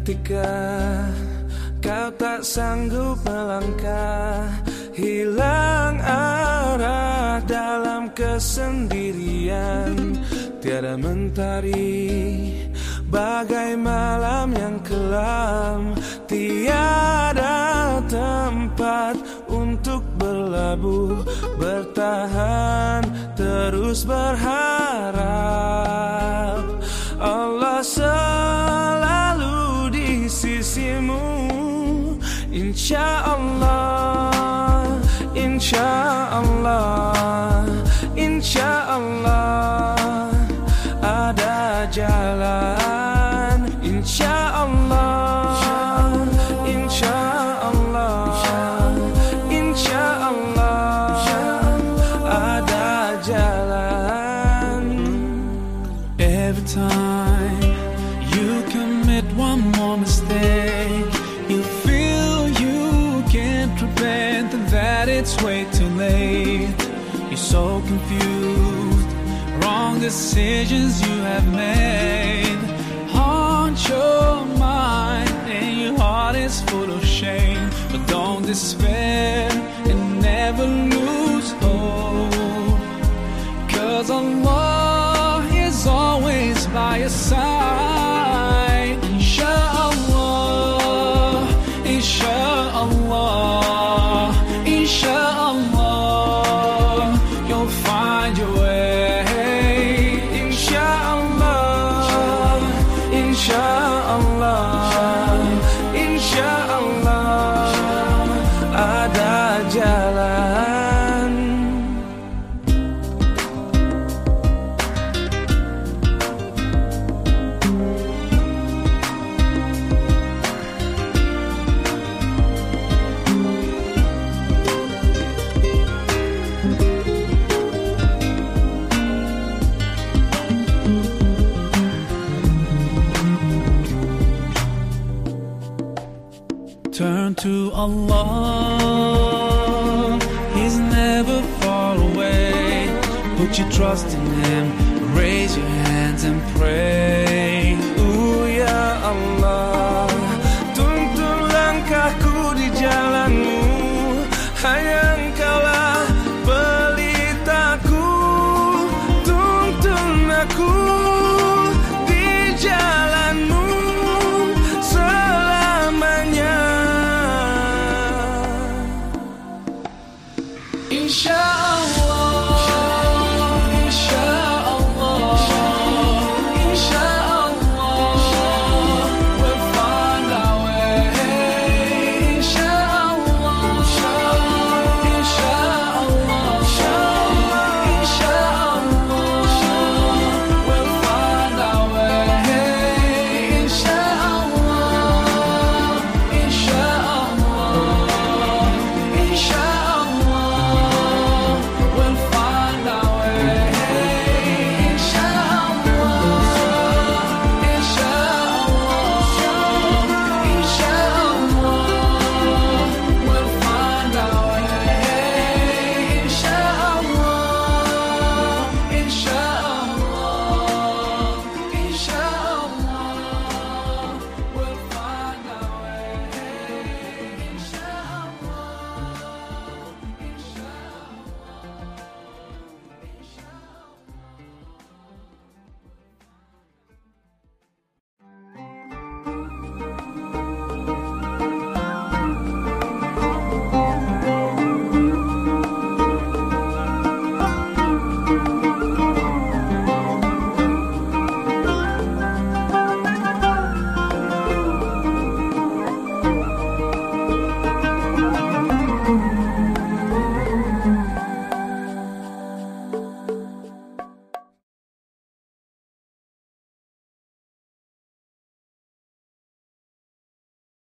Ketika kau tak sanggup melangkah Hilang arah dalam kesendirian. Tiada mentari Bagai malam yang kelam Tiada tempat untuk berlabuh Bertahan terus berharap Insya Allah Insya Allah Insya Allah Ada jalan decisions you have made. Haunt your mind and your heart is full of shame. But don't despair Ada jalan to Allah, He's never far away. Put your trust in Him, raise your hands and pray.